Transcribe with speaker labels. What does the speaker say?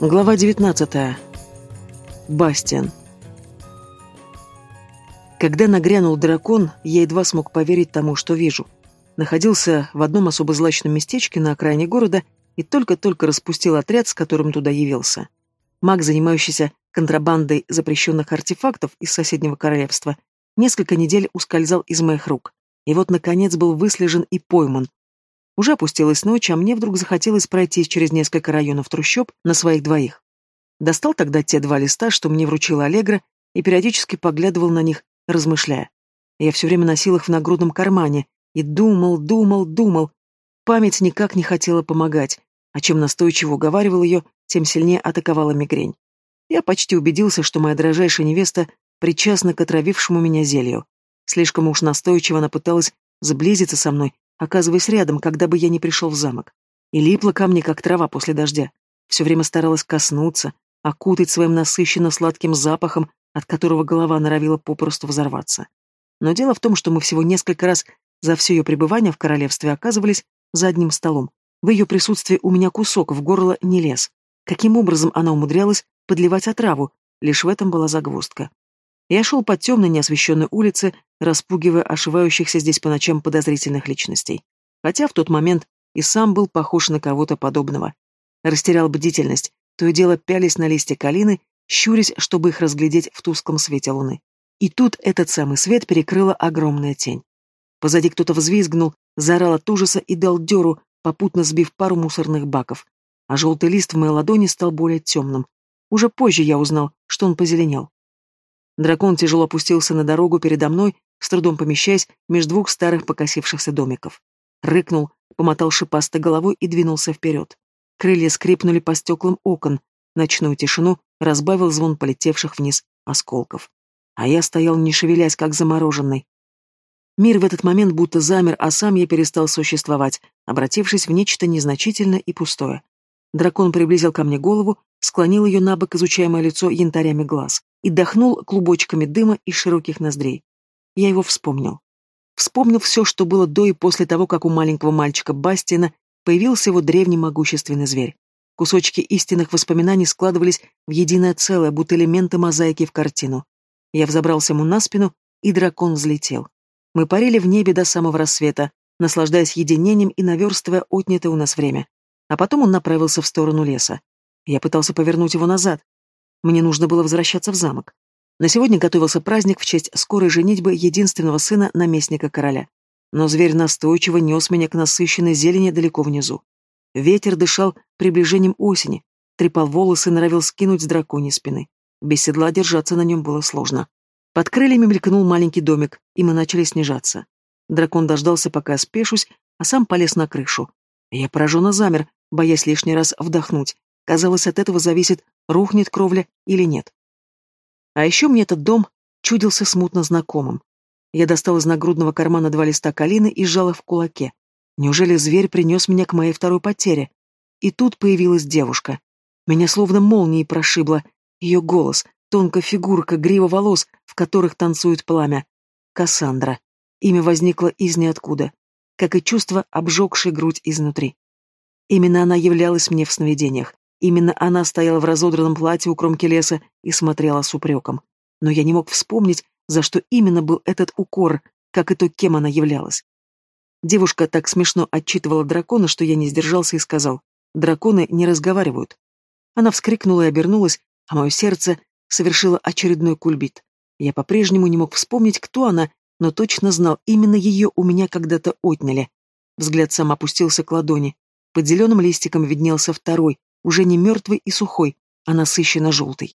Speaker 1: Глава 19. Бастиан. Когда нагрянул дракон, я едва смог поверить тому, что вижу. Находился в одном особо злачном местечке на окраине города и только-только распустил отряд, с которым туда явился. Маг, занимающийся контрабандой запрещенных артефактов из соседнего королевства, несколько недель ускользал из моих рук. И вот, наконец, был выслежен и пойман, уже опустилась ночь, а мне вдруг захотелось пройтись через несколько районов трущоб на своих двоих. Достал тогда те два листа, что мне вручила Аллегра, и периодически поглядывал на них, размышляя. Я все время носил их в нагрудном кармане и думал, думал, думал. Память никак не хотела помогать, а чем настойчиво уговаривал ее, тем сильнее атаковала мигрень. Я почти убедился, что моя дрожайшая невеста причастна к отравившему меня зелью. Слишком уж настойчиво она пыталась сблизиться со мной, оказываясь рядом, когда бы я не пришел в замок. И липла ко мне, как трава после дождя. Все время старалась коснуться, окутать своим насыщенно сладким запахом, от которого голова норовила попросту взорваться. Но дело в том, что мы всего несколько раз за все ее пребывание в королевстве оказывались за одним столом. В ее присутствии у меня кусок в горло не лез. Каким образом она умудрялась подливать отраву, лишь в этом была загвоздка. Я шел по темной неосвещенной улице, распугивая ошивающихся здесь по ночам подозрительных личностей. Хотя в тот момент и сам был похож на кого-то подобного. Растерял бдительность, то и дело пялись на листья калины, щурясь, чтобы их разглядеть в тусклом свете луны. И тут этот самый свет перекрыла огромная тень. Позади кто-то взвизгнул, заорал от ужаса и дал дёру, попутно сбив пару мусорных баков. А желтый лист в моей ладони стал более темным. Уже позже я узнал, что он позеленел. Дракон тяжело опустился на дорогу передо мной, с трудом помещаясь между двух старых покосившихся домиков. Рыкнул, помотал шипастой головой и двинулся вперед. Крылья скрипнули по стеклам окон, ночную тишину разбавил звон полетевших вниз осколков. А я стоял, не шевелясь, как замороженный. Мир в этот момент будто замер, а сам я перестал существовать, обратившись в нечто незначительное и пустое. Дракон приблизил ко мне голову, склонил ее на бок, изучая лицо янтарями глаз и дохнул клубочками дыма из широких ноздрей. Я его вспомнил. Вспомнил все, что было до и после того, как у маленького мальчика Бастина появился его древний могущественный зверь. Кусочки истинных воспоминаний складывались в единое целое, будто элементы мозаики в картину. Я взобрался ему на спину, и дракон взлетел. Мы парили в небе до самого рассвета, наслаждаясь единением и наверстывая отнятое у нас время. А потом он направился в сторону леса. Я пытался повернуть его назад, мне нужно было возвращаться в замок. На сегодня готовился праздник в честь скорой женитьбы единственного сына наместника короля. Но зверь настойчиво нес меня к насыщенной зелени далеко внизу. Ветер дышал приближением осени, трепал волосы и норовил скинуть с драконьей спины. Без седла держаться на нем было сложно. Под крыльями мелькнул маленький домик, и мы начали снижаться. Дракон дождался, пока я спешусь, а сам полез на крышу. Я пораженно замер, боясь лишний раз вдохнуть. Казалось, от этого зависит, рухнет кровля или нет. А еще мне этот дом чудился смутно знакомым. Я достал из нагрудного кармана два листа калины и сжал их в кулаке. Неужели зверь принес меня к моей второй потере? И тут появилась девушка. Меня словно молнией прошибло. Ее голос, тонкая фигурка, грива волос, в которых танцует пламя. Кассандра. Имя возникло из ниоткуда, как и чувство, обжегшей грудь изнутри. Именно она являлась мне в сновидениях. Именно она стояла в разодранном платье у кромки леса и смотрела с упреком. Но я не мог вспомнить, за что именно был этот укор, как и то, кем она являлась. Девушка так смешно отчитывала дракона, что я не сдержался и сказал, «Драконы не разговаривают». Она вскрикнула и обернулась, а мое сердце совершило очередной кульбит. Я по-прежнему не мог вспомнить, кто она, но точно знал, именно ее у меня когда-то отняли. Взгляд сам опустился к ладони. Под зеленым листиком виднелся второй, уже не мертвый и сухой, а насыщенно желтый.